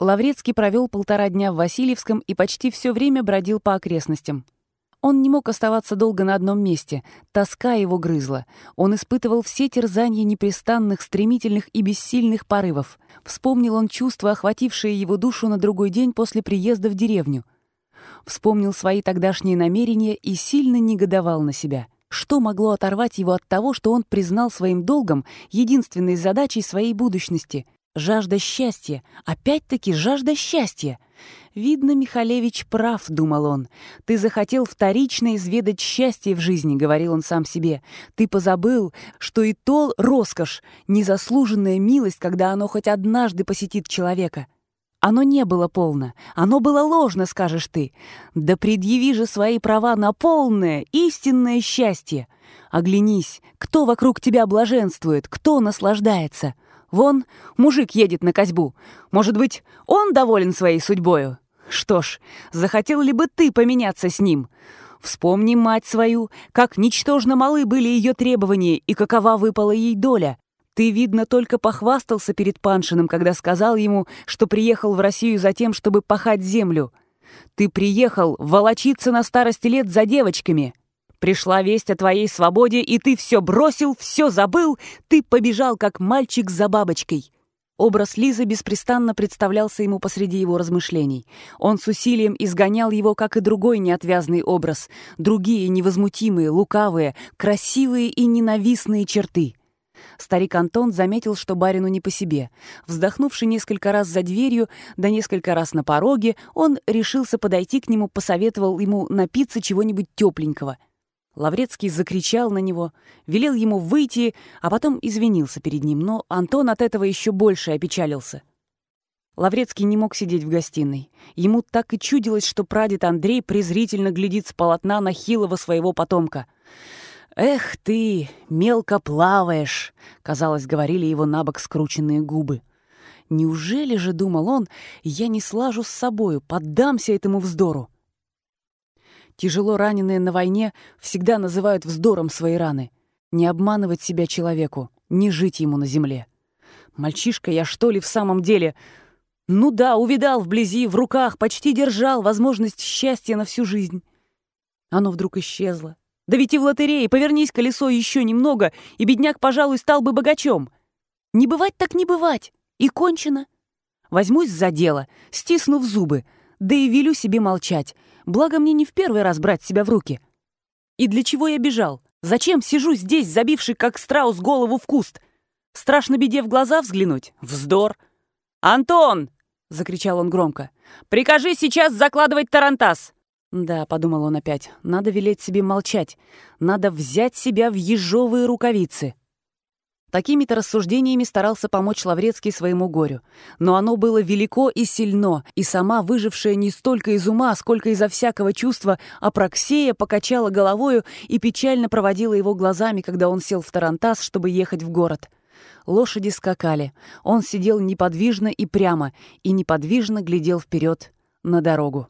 Лаврецкий провел полтора дня в Васильевском и почти все время бродил по окрестностям. Он не мог оставаться долго на одном месте, тоска его грызла. Он испытывал все терзания непрестанных, стремительных и бессильных порывов. Вспомнил он чувства, охватившие его душу на другой день после приезда в деревню. Вспомнил свои тогдашние намерения и сильно негодовал на себя. Что могло оторвать его от того, что он признал своим долгом единственной задачей своей будущности — Жажда счастья. Опять-таки жажда счастья. «Видно, Михалевич прав», — думал он. «Ты захотел вторично изведать счастье в жизни», — говорил он сам себе. «Ты позабыл, что и то роскошь, незаслуженная милость, когда оно хоть однажды посетит человека». Оно не было полно, оно было ложно, скажешь ты. Да предъяви же свои права на полное, истинное счастье. Оглянись, кто вокруг тебя блаженствует, кто наслаждается. Вон, мужик едет на козьбу. Может быть, он доволен своей судьбою? Что ж, захотел ли бы ты поменяться с ним? Вспомни мать свою, как ничтожно малы были ее требования и какова выпала ей доля. Ты, видно, только похвастался перед Паншиным, когда сказал ему, что приехал в Россию за тем, чтобы пахать землю. Ты приехал волочиться на старости лет за девочками. Пришла весть о твоей свободе, и ты все бросил, все забыл, ты побежал, как мальчик за бабочкой». Образ Лизы беспрестанно представлялся ему посреди его размышлений. Он с усилием изгонял его, как и другой неотвязный образ, другие невозмутимые, лукавые, красивые и ненавистные черты. Старик Антон заметил, что барину не по себе. Вздохнувши несколько раз за дверью, да несколько раз на пороге, он решился подойти к нему, посоветовал ему напиться чего-нибудь тепленького — Лаврецкий закричал на него, велел ему выйти, а потом извинился перед ним, но Антон от этого еще больше опечалился. Лаврецкий не мог сидеть в гостиной. Ему так и чудилось, что прадед Андрей презрительно глядит с полотна на хилого своего потомка. «Эх ты, мелко плаваешь!» — казалось, говорили его набок скрученные губы. «Неужели же, — думал он, — я не слажу с собою, поддамся этому вздору?» Тяжело раненые на войне всегда называют вздором свои раны. Не обманывать себя человеку, не жить ему на земле. Мальчишка я, что ли, в самом деле? Ну да, увидал вблизи, в руках, почти держал возможность счастья на всю жизнь. Оно вдруг исчезло. Да ведь и в лотерее повернись колесо еще немного, и бедняк, пожалуй, стал бы богачом. Не бывать так не бывать. И кончено. Возьмусь за дело, стиснув зубы, да и велю себе молчать, Благо мне не в первый раз брать себя в руки. И для чего я бежал? Зачем сижу здесь, забивший, как страус, голову в куст? Страшно беде в глаза взглянуть? Вздор! «Антон!» — закричал он громко. «Прикажи сейчас закладывать тарантас!» «Да», — подумал он опять, — «надо велеть себе молчать. Надо взять себя в ежовые рукавицы». Такими-то рассуждениями старался помочь Лаврецкий своему горю. Но оно было велико и сильно, и сама, выжившая не столько из ума, сколько изо всякого чувства, Апраксея покачала головою и печально проводила его глазами, когда он сел в Тарантас, чтобы ехать в город. Лошади скакали. Он сидел неподвижно и прямо, и неподвижно глядел вперед на дорогу.